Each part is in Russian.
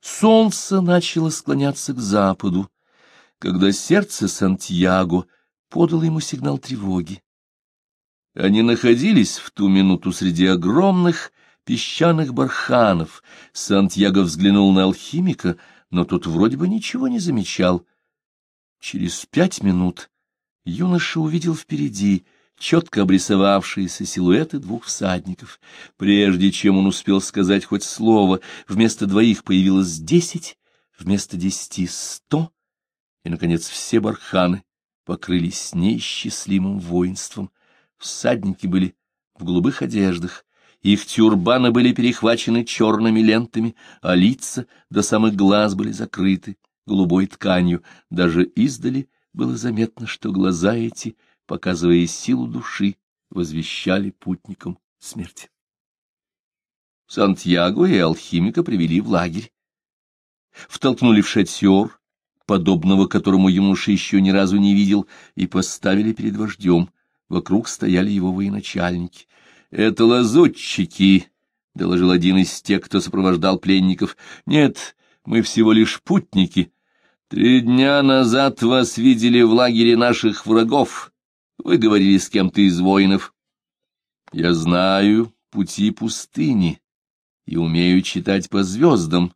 Солнце начало склоняться к западу, когда сердце Сантьяго подало ему сигнал тревоги. Они находились в ту минуту среди огромных песчаных барханов. Сантьяго взглянул на алхимика, но тот вроде бы ничего не замечал. Через пять минут юноша увидел впереди четко обрисовавшиеся силуэты двух всадников. Прежде чем он успел сказать хоть слово, вместо двоих появилось десять, вместо десяти — сто, и, наконец, все барханы покрылись неисчислимым воинством. Всадники были в голубых одеждах, их тюрбаны были перехвачены черными лентами, а лица до самых глаз были закрыты голубой тканью. Даже издали было заметно, что глаза эти, показывая силу души, возвещали путникам смерть. Сантьяго и алхимика привели в лагерь. Втолкнули в шатер, подобного которому юноша еще ни разу не видел, и поставили перед вождем. Вокруг стояли его военачальники. — Это лазутчики, — доложил один из тех, кто сопровождал пленников. — Нет, мы всего лишь путники. Три дня назад вас видели в лагере наших врагов. Вы говорили с кем-то из воинов. Я знаю пути пустыни и умею читать по звездам,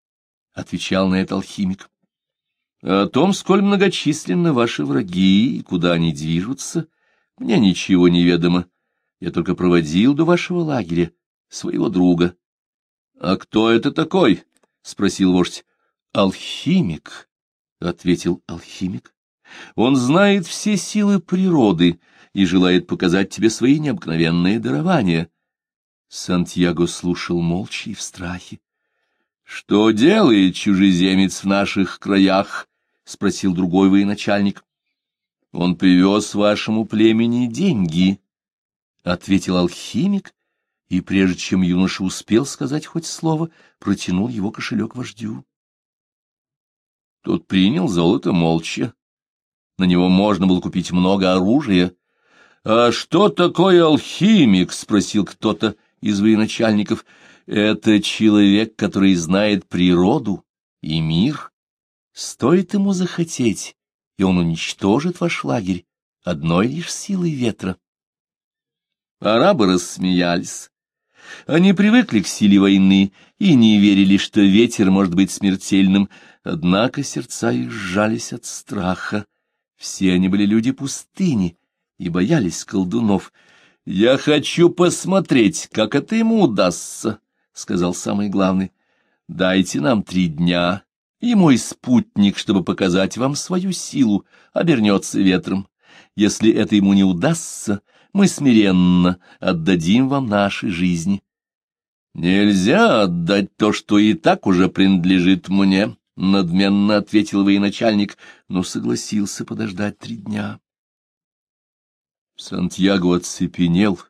— отвечал на это алхимик. О том, сколь многочисленны ваши враги и куда они движутся, мне ничего не ведомо. Я только проводил до вашего лагеря своего друга. — А кто это такой? — спросил вождь. — Алхимик, — ответил алхимик. — Он знает все силы природы и желает показать тебе свои необыкновенные дарования. Сантьяго слушал молча и в страхе. — Что делает чужеземец в наших краях? — спросил другой военачальник. — Он привез вашему племени деньги, — ответил алхимик, и прежде чем юноша успел сказать хоть слово, протянул его кошелек вождю. Тот принял золото молча. На него можно было купить много оружия. — А что такое алхимик? — спросил кто-то из военачальников. — Это человек, который знает природу и мир. Стоит ему захотеть, и он уничтожит ваш лагерь одной лишь силой ветра. Арабы рассмеялись. Они привыкли к силе войны и не верили, что ветер может быть смертельным, однако сердца их сжались от страха. Все они были люди пустыни и боялись колдунов. — Я хочу посмотреть, как это ему удастся, — сказал самый главный. — Дайте нам три дня, и мой спутник, чтобы показать вам свою силу, обернется ветром. Если это ему не удастся, мы смиренно отдадим вам наши жизни. — Нельзя отдать то, что и так уже принадлежит мне, — надменно ответил военачальник, но согласился подождать три дня. Сантьяго оцепенел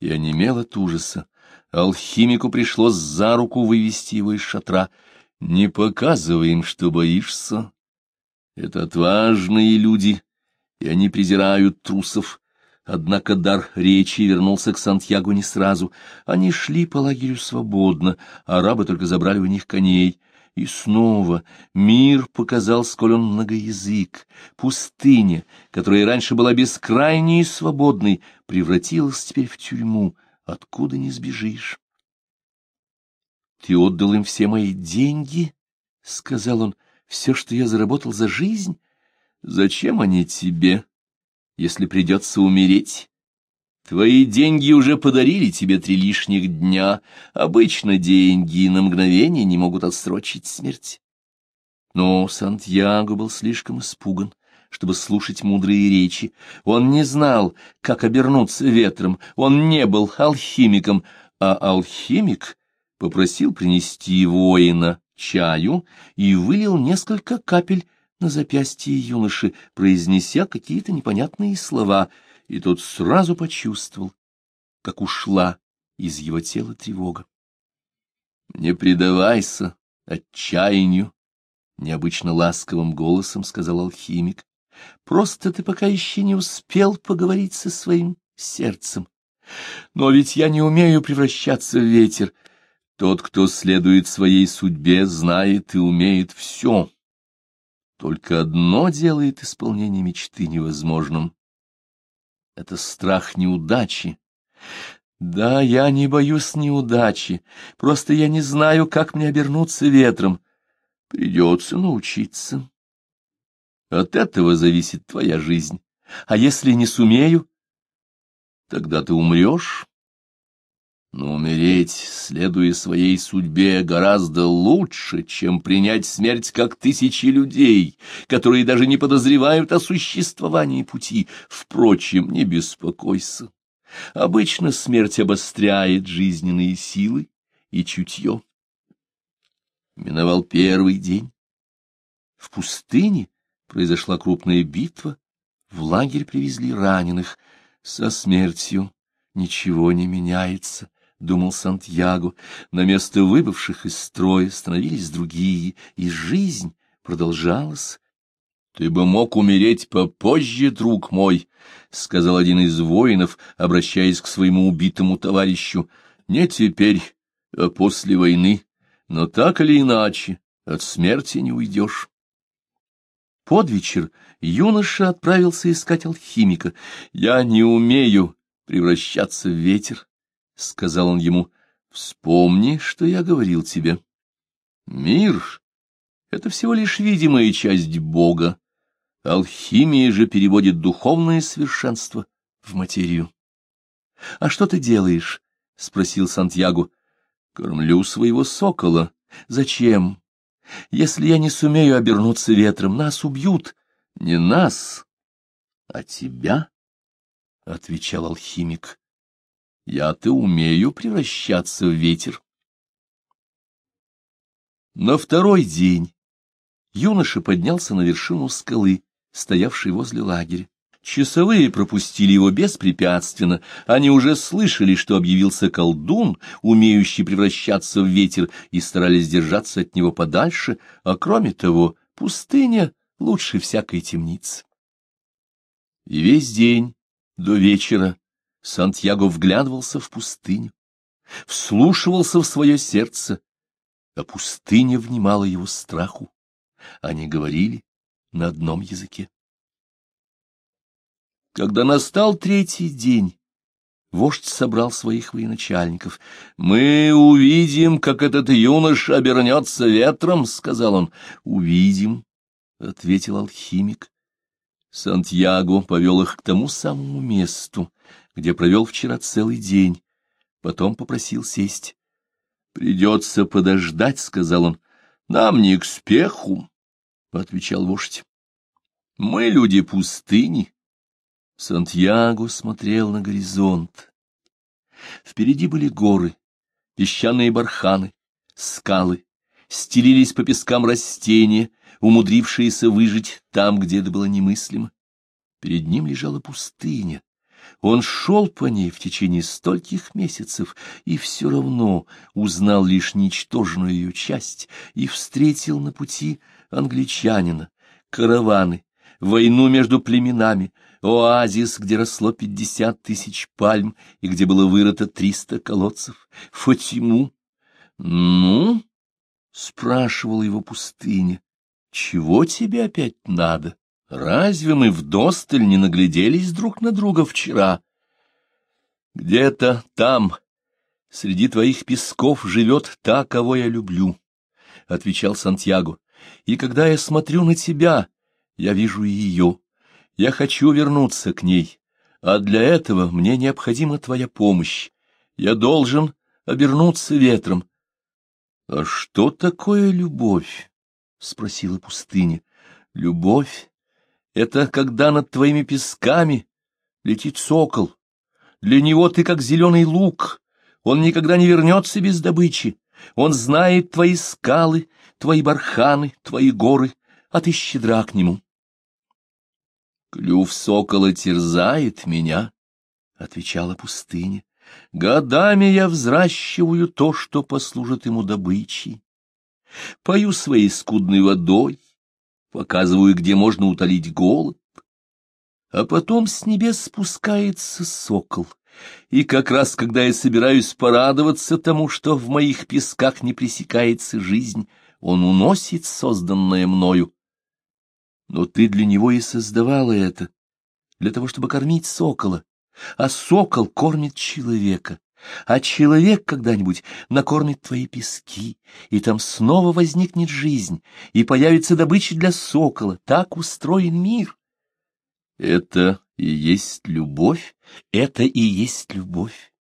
и онемел от ужаса. Алхимику пришлось за руку вывести его из шатра — не показывай им, что боишься. Это отважные люди, и они презирают трусов. Однако дар речи вернулся к Сантьяго не сразу. Они шли по лагерю свободно, арабы только забрали у них коней. И снова мир показал, сколь он многоязык. Пустыня, которая раньше была бескрайней и свободной, превратилась теперь в тюрьму, откуда не сбежишь. Ты отдал им все мои деньги, — сказал он, — все, что я заработал за жизнь. Зачем они тебе, если придется умереть? Твои деньги уже подарили тебе три лишних дня. Обычно деньги на мгновение не могут отсрочить смерть. Но Сантьяго был слишком испуган, чтобы слушать мудрые речи. Он не знал, как обернуться ветром, он не был алхимиком, а алхимик попросил принести воина чаю и вылил несколько капель на запястье юноши, произнеся какие-то непонятные слова, и тот сразу почувствовал, как ушла из его тела тревога. — Не предавайся отчаянию, — необычно ласковым голосом сказал алхимик. — Просто ты пока еще не успел поговорить со своим сердцем. Но ведь я не умею превращаться в ветер. Тот, кто следует своей судьбе, знает и умеет все. Только одно делает исполнение мечты невозможным. Это страх неудачи. Да, я не боюсь неудачи, просто я не знаю, как мне обернуться ветром. Придется научиться. От этого зависит твоя жизнь. А если не сумею, тогда ты умрешь. Но умереть, следуя своей судьбе, гораздо лучше, чем принять смерть, как тысячи людей, которые даже не подозревают о существовании пути. Впрочем, не беспокойся. Обычно смерть обостряет жизненные силы и чутье. Миновал первый день. В пустыне произошла крупная битва, в лагерь привезли раненых. Со смертью ничего не меняется, — думал Сантьяго. На место выбывших из строя становились другие, и жизнь продолжалась. — Ты бы мог умереть попозже, друг мой, — сказал один из воинов, обращаясь к своему убитому товарищу. — Не теперь, а после войны, но так или иначе от смерти не уйдешь. Под вечер юноша отправился искать алхимика. «Я не умею превращаться в ветер», — сказал он ему. «Вспомни, что я говорил тебе. Мир — это всего лишь видимая часть Бога. Алхимия же переводит духовное совершенство в материю». «А что ты делаешь?» — спросил Сантьяго. «Кормлю своего сокола. Зачем?» Если я не сумею обернуться ветром, нас убьют. Не нас, а тебя, — отвечал алхимик. Я-то умею превращаться в ветер. На второй день юноша поднялся на вершину скалы, стоявшей возле лагеря. Часовые пропустили его беспрепятственно, они уже слышали, что объявился колдун, умеющий превращаться в ветер, и старались держаться от него подальше, а кроме того, пустыня лучше всякой темницы. И весь день до вечера Сантьяго вглядывался в пустыню, вслушивался в свое сердце, а пустыня внимала его страху. Они говорили на одном языке. Когда настал третий день, вождь собрал своих военачальников. «Мы увидим, как этот юнош обернется ветром», — сказал он. «Увидим», — ответил алхимик. Сантьяго повел их к тому самому месту, где провел вчера целый день. Потом попросил сесть. «Придется подождать», — сказал он. «Нам не к спеху», — отвечал вождь. «Мы люди пустыни, Сантьяго смотрел на горизонт. Впереди были горы, песчаные барханы, скалы, стелились по пескам растения, умудрившиеся выжить там, где это было немыслимо. Перед ним лежала пустыня. Он шел по ней в течение стольких месяцев и все равно узнал лишь ничтожную ее часть и встретил на пути англичанина, караваны, войну между племенами, оазис, где росло пятьдесят тысяч пальм и где было вырыто триста колодцев, Фатиму. «Ну?» — спрашивала его пустыня. «Чего тебе опять надо? Разве мы вдосталь не нагляделись друг на друга вчера?» «Где-то там, среди твоих песков, живет та, кого я люблю», — отвечал Сантьяго. «И когда я смотрю на тебя, я вижу ее». Я хочу вернуться к ней, а для этого мне необходима твоя помощь. Я должен обернуться ветром. — А что такое любовь? — спросила пустыня. — Любовь — это когда над твоими песками летит сокол. Для него ты как зеленый лук. Он никогда не вернется без добычи. Он знает твои скалы, твои барханы, твои горы, а ты щедра к нему. Клюв сокола терзает меня, — отвечала пустыня. Годами я взращиваю то, что послужит ему добычей. Пою своей скудной водой, показываю, где можно утолить голод. А потом с небес спускается сокол И как раз, когда я собираюсь порадоваться тому, что в моих песках не пресекается жизнь, он уносит созданное мною. Но ты для него и создавала это, для того, чтобы кормить сокола, а сокол кормит человека, а человек когда-нибудь накормит твои пески, и там снова возникнет жизнь, и появится добыча для сокола. Так устроен мир. Это и есть любовь, это и есть любовь.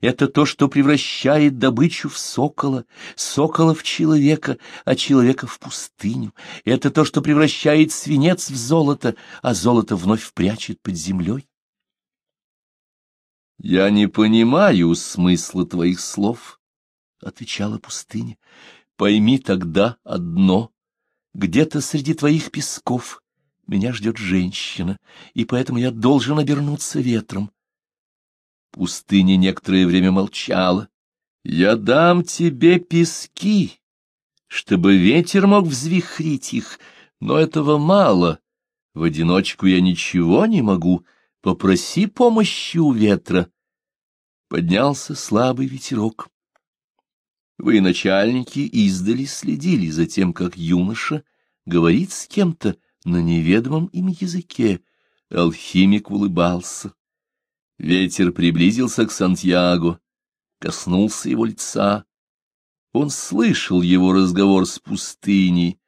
Это то, что превращает добычу в сокола, сокола в человека, а человека в пустыню. Это то, что превращает свинец в золото, а золото вновь прячет под землей. — Я не понимаю смысла твоих слов, — отвечала пустыня. — Пойми тогда одно. Где-то среди твоих песков меня ждет женщина, и поэтому я должен обернуться ветром. Пустыня некоторое время молчала. — Я дам тебе пески, чтобы ветер мог взвихрить их, но этого мало. В одиночку я ничего не могу, Попроси помощи у ветра. Поднялся слабый ветерок. Вы, начальники, издали следили за тем, как юноша говорит с кем-то на неведомом им языке. Алхимик улыбался. Ветер приблизился к Сантьяго, коснулся его лица. Он слышал его разговор с пустыней,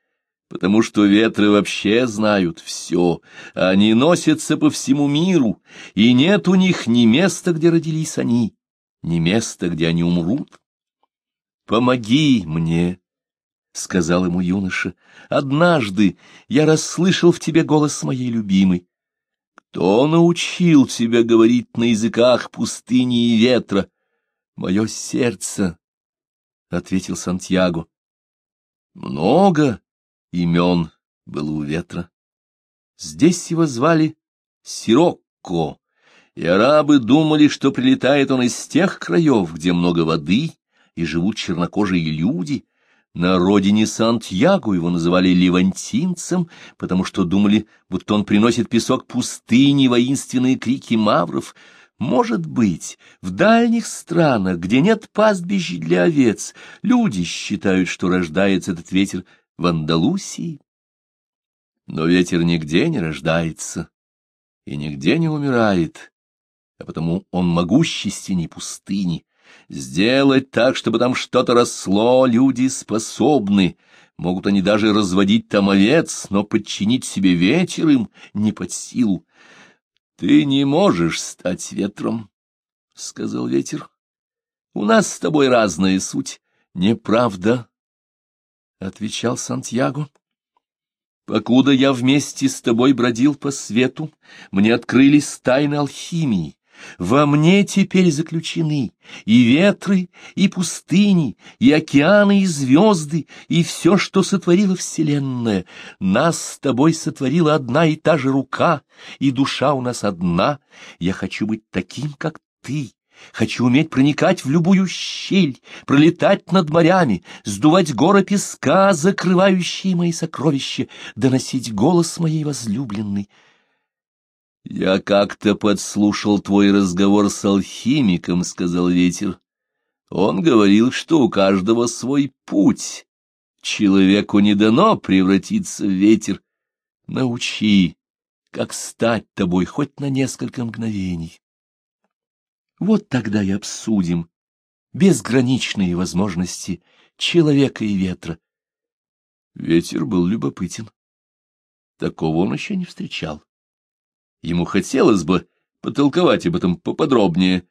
потому что ветры вообще знают все, они носятся по всему миру, и нет у них ни места, где родились они, ни места, где они умрут. «Помоги мне», — сказал ему юноша, — «однажды я расслышал в тебе голос моей любимой. Кто научил тебя говорить на языках пустыни и ветра? Мое сердце», — ответил Сантьяго. «Много?» имен было у ветра. Здесь его звали Сирокко, и арабы думали, что прилетает он из тех краев, где много воды и живут чернокожие люди. На родине Сантьяго его называли левантинцем, потому что думали, будто он приносит песок пустыни, воинственные крики мавров. Может быть, в дальних странах, где нет пастбищ для овец, люди считают, что рождается этот ветер в Андалусии. Но ветер нигде не рождается и нигде не умирает, а потому он могущественней пустыни. Сделать так, чтобы там что-то росло, люди способны. Могут они даже разводить там овец, но подчинить себе ветер им не под силу. — Ты не можешь стать ветром, — сказал ветер. — У нас с тобой разная суть. Неправда, — отвечал Сантьяго. «Покуда я вместе с тобой бродил по свету, мне открылись тайны алхимии. Во мне теперь заключены и ветры, и пустыни, и океаны, и звезды, и все, что сотворила Вселенная. Нас с тобой сотворила одна и та же рука, и душа у нас одна. Я хочу быть таким, как ты, Хочу уметь проникать в любую щель, пролетать над морями, сдувать горы песка, закрывающие мои сокровища, доносить голос моей возлюбленной. «Я как-то подслушал твой разговор с алхимиком», — сказал ветер. «Он говорил, что у каждого свой путь. Человеку не дано превратиться в ветер. Научи, как стать тобой хоть на несколько мгновений». Вот тогда и обсудим безграничные возможности человека и ветра. Ветер был любопытен. Такого он еще не встречал. Ему хотелось бы потолковать об этом поподробнее,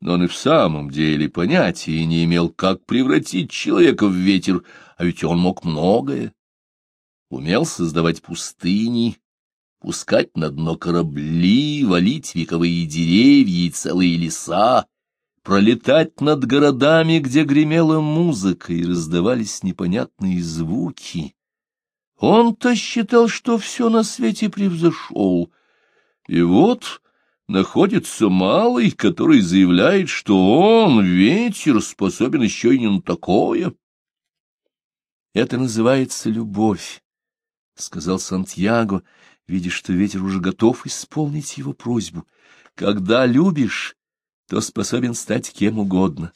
но он и в самом деле понятия не имел, как превратить человека в ветер, а ведь он мог многое. Умел создавать пустыни, пускать на дно корабли, валить вековые деревья и целые леса, пролетать над городами, где гремела музыка и раздавались непонятные звуки. Он-то считал, что все на свете превзошел. И вот находится малый, который заявляет, что он, ветер, способен еще и не на такое. Это называется любовь, — сказал Сантьяго, — видя, что ветер уже готов исполнить его просьбу. Когда любишь, то способен стать кем угодно.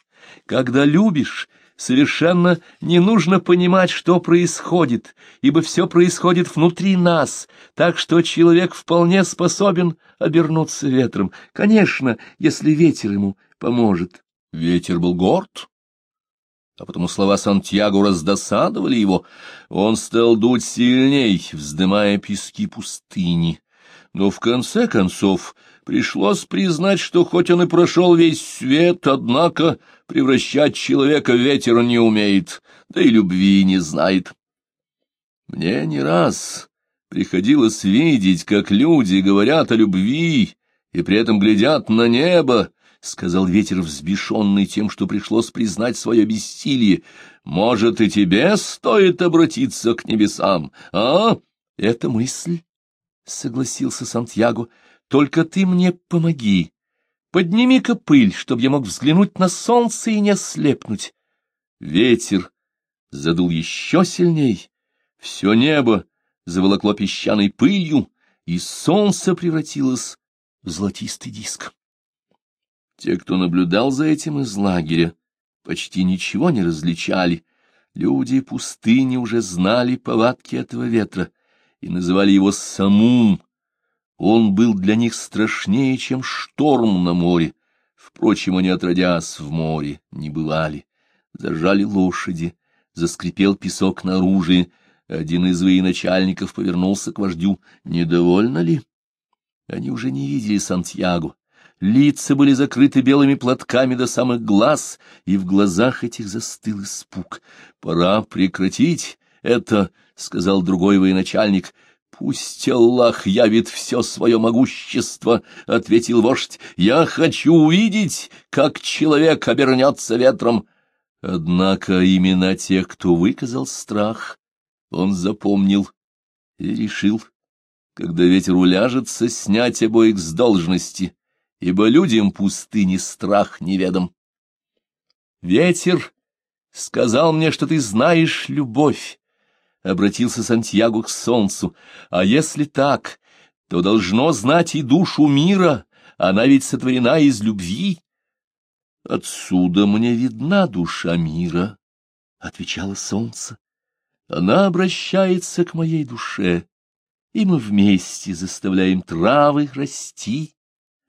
Когда любишь, совершенно не нужно понимать, что происходит, ибо все происходит внутри нас, так что человек вполне способен обернуться ветром, конечно, если ветер ему поможет. Ветер был горд, а потому слова Сантьяго раздосадовали его. Он стал дуть сильней, вздымая пески пустыни. Но в конце концов пришлось признать, что хоть он и прошел весь свет, однако превращать человека в ветер не умеет, да и любви не знает. Мне не раз приходилось видеть, как люди говорят о любви и при этом глядят на небо, — сказал ветер, взбешенный тем, что пришлось признать свое бессилие. — Может, и тебе стоит обратиться к небесам, а? — Это мысль, — согласился Сантьяго. — Только ты мне помоги. Подними-ка пыль, чтобы я мог взглянуть на солнце и не ослепнуть. Ветер задул еще сильней. Все небо заволокло песчаной пылью, и солнце превратилось в золотистый диск. Те, кто наблюдал за этим из лагеря, почти ничего не различали. Люди пустыни уже знали повадки этого ветра и называли его самум. Он был для них страшнее, чем шторм на море. Впрочем, они, отродясь в море, не бывали. Зажали лошади, заскрипел песок на оружии. Один из военачальников повернулся к вождю. Недовольно ли? Они уже не видели Сантьяго. Лица были закрыты белыми платками до самых глаз, и в глазах этих застыл испуг. — Пора прекратить это, — сказал другой военачальник. — Пусть Аллах явит все свое могущество, — ответил вождь. — Я хочу увидеть, как человек обернется ветром. Однако имена тех, кто выказал страх, он запомнил и решил, когда ветер уляжется, снять обоих с должности ибо людям пустыни страх неведом. Ветер сказал мне, что ты знаешь любовь, — обратился Сантьяго к солнцу, — а если так, то должно знать и душу мира, она ведь сотворена из любви. Отсюда мне видна душа мира, — отвечало солнце. Она обращается к моей душе, и мы вместе заставляем травы расти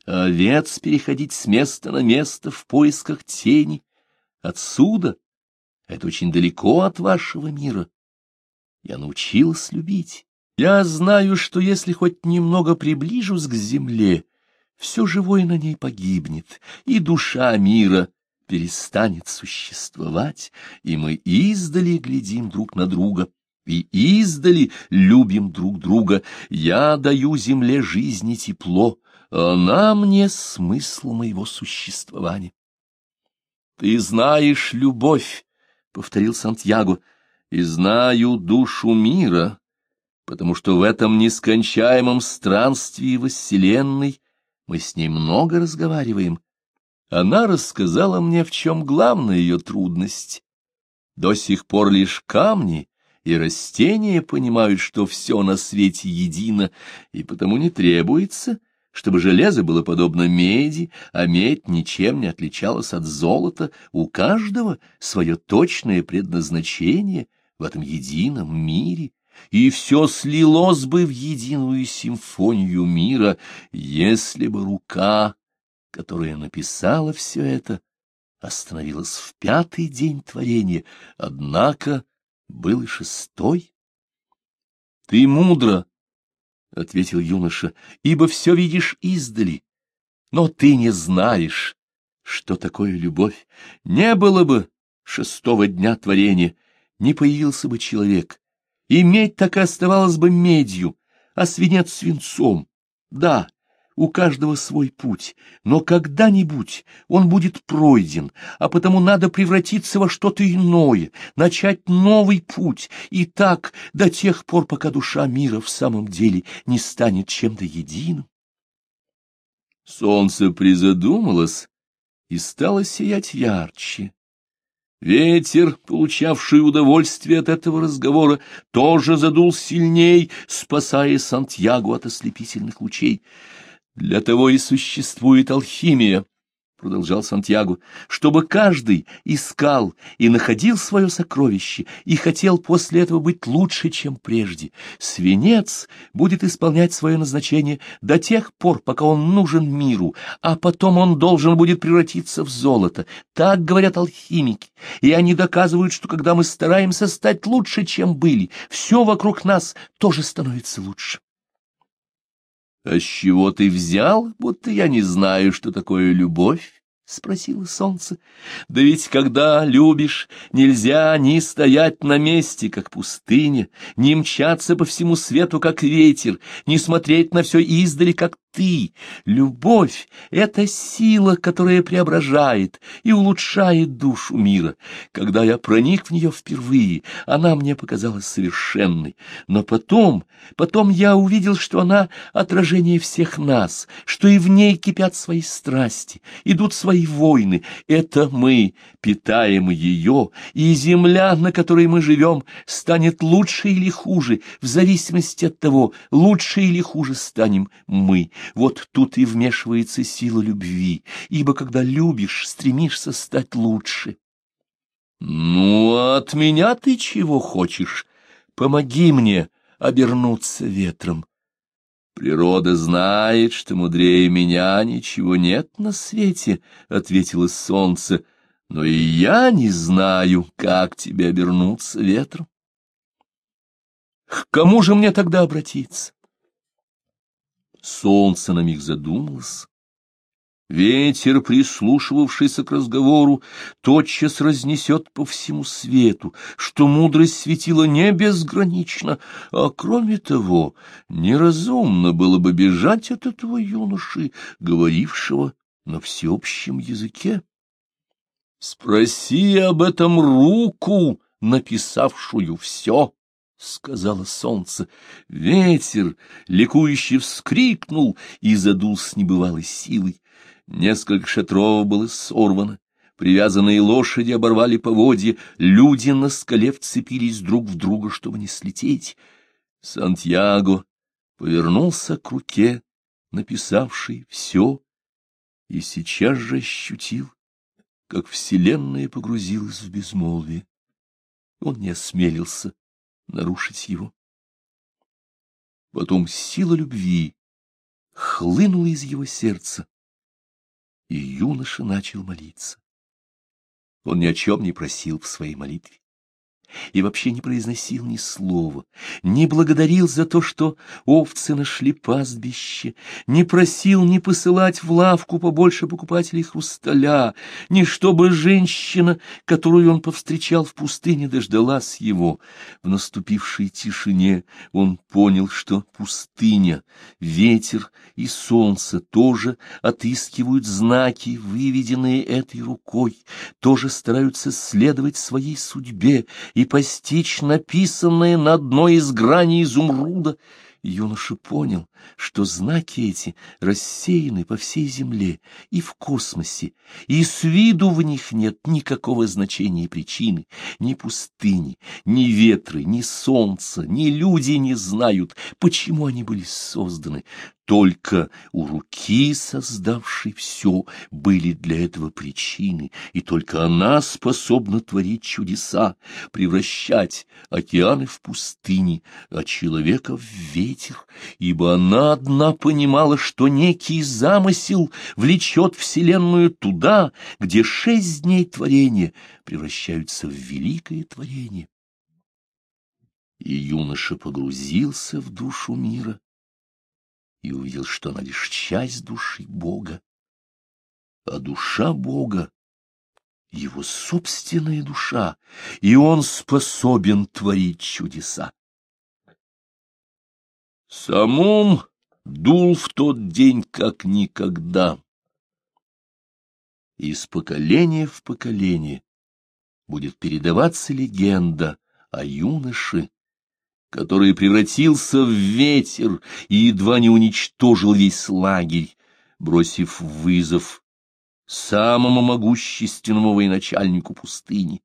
овец переходить с места на место в поисках тени. Отсюда это очень далеко от вашего мира. Я научилась любить. Я знаю, что если хоть немного приближусь к земле, все живое на ней погибнет, и душа мира перестанет существовать, и мы издали глядим друг на друга, и издали любим друг друга. Я даю земле жизни тепло, она мне смысл моего существования. — Ты знаешь любовь, — повторил Сантьяго, — и знаю душу мира, потому что в этом нескончаемом странстве Вселенной мы с ней много разговариваем. Она рассказала мне, в чем главная ее трудность. До сих пор лишь камни и растения понимают, что все на свете едино, и потому не требуется — чтобы железо было подобно меди, а медь ничем не отличалась от золота, у каждого свое точное предназначение в этом едином мире, и все слилось бы в единую симфонию мира, если бы рука, которая написала все это, остановилась в пятый день творения, однако был и шестой. Ты мудро — ответил юноша, — ибо все видишь издали. Но ты не знаешь, что такое любовь. Не было бы шестого дня творения, не появился бы человек, и медь так и оставалась бы медью, а свинец свинцом. Да, у каждого свой путь, но когда-нибудь он будет пройден, а потому надо превратиться во что-то иное, начать новый путь, и так до тех пор, пока душа мира в самом деле не станет чем-то единым. Солнце призадумалось и стало сиять ярче. Ветер, получавший удовольствие от этого разговора, тоже задул сильней, спасая Сантьягу от ослепительных лучей. Для того и существует алхимия. Продолжал Сантьяго, — чтобы каждый искал и находил свое сокровище и хотел после этого быть лучше, чем прежде. Свинец будет исполнять свое назначение до тех пор, пока он нужен миру, а потом он должен будет превратиться в золото. Так говорят алхимики, и они доказывают, что когда мы стараемся стать лучше, чем были, все вокруг нас тоже становится лучше. — А с чего ты взял, будто я не знаю, что такое любовь? — спросило солнце. — Да ведь когда любишь, нельзя ни стоять на месте, как пустыня, ни мчаться по всему свету, как ветер, ни смотреть на все издали, как ты. Любовь — это сила, которая преображает и улучшает душу мира. Когда я проник в нее впервые, она мне показалась совершенной. Но потом, потом я увидел, что она — отражение всех нас, что и в ней кипят свои страсти, идут свои войны. Это мы питаем ее, и земля, на которой мы живем, станет лучше или хуже, в зависимости от того, лучше или хуже станем мы. Вот тут и вмешивается сила любви, ибо когда любишь, стремишься стать лучше. Ну, а от меня ты чего хочешь? Помоги мне обернуться ветром. Природа знает, что мудрее меня ничего нет на свете, — ответило солнце, — но и я не знаю, как тебе обернуться ветром. К кому же мне тогда обратиться? Солнце на миг задумалось. Ветер, прислушивавшийся к разговору, тотчас разнесет по всему свету, что мудрость светила не безгранично, а кроме того, неразумно было бы бежать от этого юноши, говорившего на всеобщем языке. Спроси об этом руку, написавшую все. — сказала солнце. Ветер ликующе вскрикнул и задул с небывалой силой. Несколько шатров было сорвано. Привязанные лошади оборвали поводья, люди на скале вцепились друг в друга, чтобы не слететь. Сантьяго повернулся к руке, написавшей все, и сейчас же ощутил, как вселенная погрузилась в безмолвие. Он не осмелился нарушить его. Потом сила любви хлынула из его сердца, и юноша начал молиться. Он ни о чем не просил в своей молитве и вообще не произносил ни слова, не благодарил за то, что овцы нашли пастбище, не просил не посылать в лавку побольше покупателей хрусталя, ни чтобы женщина, которую он повстречал в пустыне, дождалась его. В наступившей тишине он понял, что пустыня, ветер и солнце тоже отыскивают знаки, выведенные этой рукой, тоже стараются следовать своей судьбе и постичь написанное на одной из граней изумруда, юноша понял, что знаки эти рассеяны по всей земле и в космосе, и с виду в них нет никакого значения и причины, ни пустыни, ни ветры, ни солнца, ни люди не знают, почему они были созданы. Только у руки, создавшей все, были для этого причины, и только она способна творить чудеса, превращать океаны в пустыни, а человека в ветер, ибо она одна понимала, что некий замысел влечет Вселенную туда, где шесть дней творения превращаются в великое творение. И юноша погрузился в душу мира и увидел, что она лишь часть души Бога, а душа Бога — его собственная душа, и он способен творить чудеса. Самум дул в тот день как никогда. Из поколения в поколение будет передаваться легенда о юноше, который превратился в ветер и едва не уничтожил весь лагерь, бросив вызов самому могущественному военачальнику пустыни.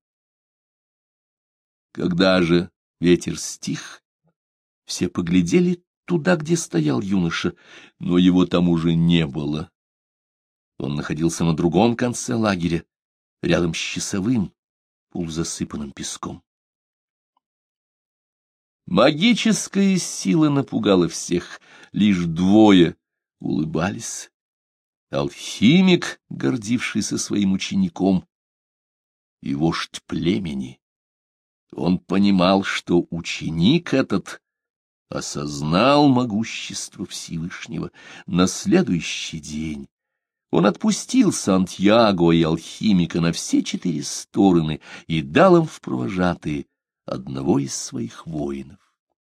Когда же ветер стих, все поглядели туда, где стоял юноша, но его там уже не было. Он находился на другом конце лагеря, рядом с часовым, полузасыпанным песком. Магическая сила напугала всех, лишь двое улыбались. Алхимик, гордившийся своим учеником, и вождь племени. Он понимал, что ученик этот осознал могущество Всевышнего. На следующий день он отпустил Сантьяго и алхимика на все четыре стороны и дал им в провожатые одного из своих воинов.